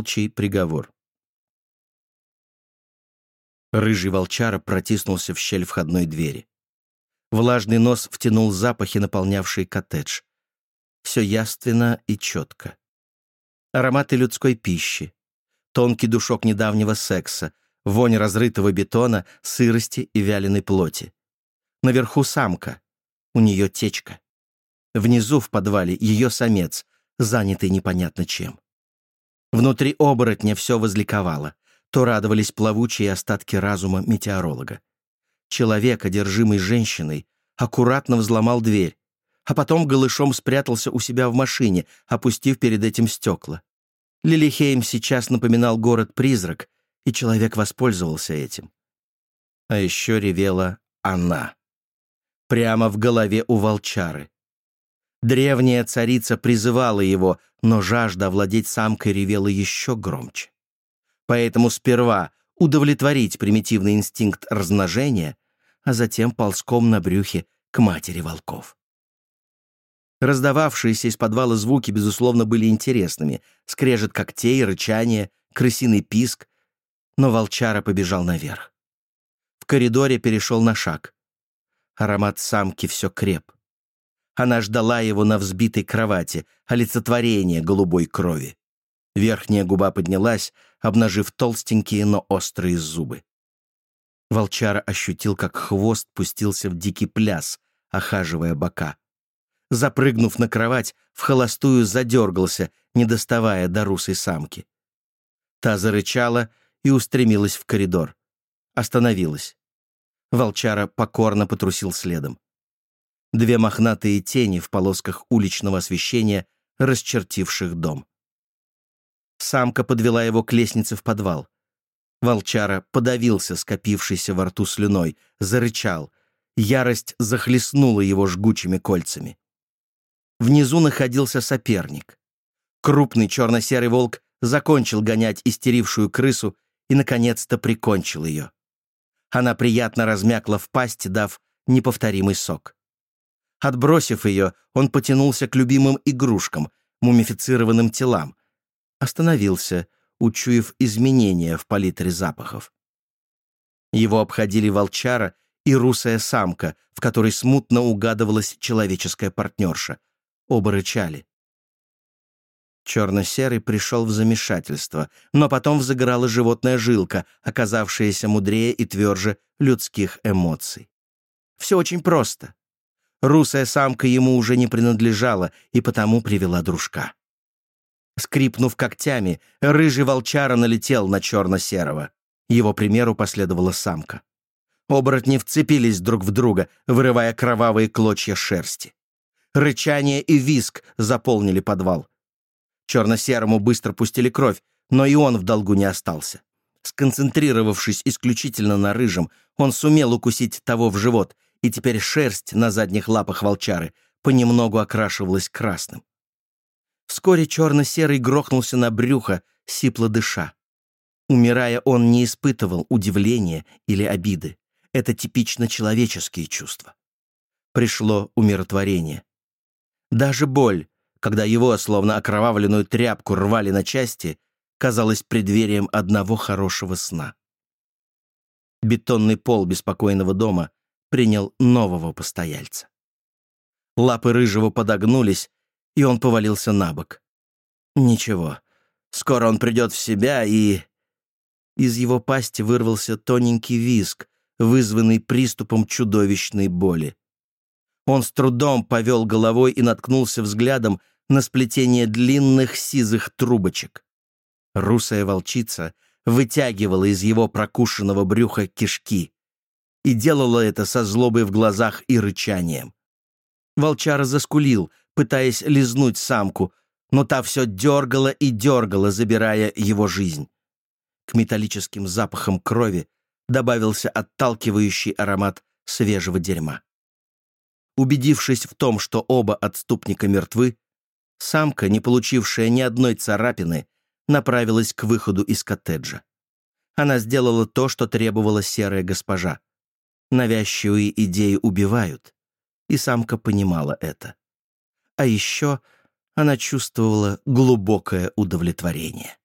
волчий приговор. Рыжий волчара протиснулся в щель входной двери. Влажный нос втянул запахи, наполнявшие коттедж. Все яственно и четко. Ароматы людской пищи, тонкий душок недавнего секса, вонь разрытого бетона, сырости и вяленой плоти. Наверху самка, у нее течка. Внизу в подвале ее самец, занятый непонятно чем. Внутри оборотня все возликовало. То радовались плавучие остатки разума метеоролога. Человек, одержимый женщиной, аккуратно взломал дверь, а потом голышом спрятался у себя в машине, опустив перед этим стекла. Лилихейм сейчас напоминал город-призрак, и человек воспользовался этим. А еще ревела она. Прямо в голове у волчары. Древняя царица призывала его, но жажда овладеть самкой ревела еще громче. Поэтому сперва удовлетворить примитивный инстинкт размножения, а затем ползком на брюхе к матери волков. Раздававшиеся из подвала звуки, безусловно, были интересными. Скрежет когтей, рычание, крысиный писк. Но волчара побежал наверх. В коридоре перешел на шаг. Аромат самки все креп. Она ждала его на взбитой кровати, олицетворение голубой крови. Верхняя губа поднялась, обнажив толстенькие, но острые зубы. Волчара ощутил, как хвост пустился в дикий пляс, охаживая бока. Запрыгнув на кровать, в холостую задергался, не доставая до русой самки. Та зарычала и устремилась в коридор. Остановилась. Волчара покорно потрусил следом. Две мохнатые тени в полосках уличного освещения, расчертивших дом. Самка подвела его к лестнице в подвал. Волчара подавился скопившейся во рту слюной, зарычал. Ярость захлестнула его жгучими кольцами. Внизу находился соперник. Крупный черно-серый волк закончил гонять истерившую крысу и, наконец-то, прикончил ее. Она приятно размякла в пасти, дав неповторимый сок. Отбросив ее, он потянулся к любимым игрушкам, мумифицированным телам. Остановился, учуяв изменения в палитре запахов. Его обходили волчара и русая самка, в которой смутно угадывалась человеческая партнерша. Оба рычали. Черно-серый пришел в замешательство, но потом взыграла животная жилка, оказавшаяся мудрее и тверже людских эмоций. Все очень просто. Русая самка ему уже не принадлежала и потому привела дружка. Скрипнув когтями, рыжий волчара налетел на черно-серого. Его примеру последовала самка. Оборотни вцепились друг в друга, вырывая кровавые клочья шерсти. Рычание и виск заполнили подвал. Черно-серому быстро пустили кровь, но и он в долгу не остался. Сконцентрировавшись исключительно на рыжем, он сумел укусить того в живот и теперь шерсть на задних лапах волчары понемногу окрашивалась красным. Вскоре черно-серый грохнулся на брюхо, сипло дыша. Умирая, он не испытывал удивления или обиды. Это типично человеческие чувства. Пришло умиротворение. Даже боль, когда его, словно окровавленную тряпку, рвали на части, казалась преддверием одного хорошего сна. Бетонный пол беспокойного дома принял нового постояльца. Лапы рыжего подогнулись, и он повалился на бок. Ничего, скоро он придет в себя и... Из его пасти вырвался тоненький визг, вызванный приступом чудовищной боли. Он с трудом повел головой и наткнулся взглядом на сплетение длинных сизых трубочек. Русая волчица вытягивала из его прокушенного брюха кишки и делала это со злобой в глазах и рычанием. Волчара заскулил, пытаясь лизнуть самку, но та все дергала и дергала, забирая его жизнь. К металлическим запахам крови добавился отталкивающий аромат свежего дерьма. Убедившись в том, что оба отступника мертвы, самка, не получившая ни одной царапины, направилась к выходу из коттеджа. Она сделала то, что требовала серая госпожа. Навязчивые идеи убивают, и самка понимала это. А еще она чувствовала глубокое удовлетворение.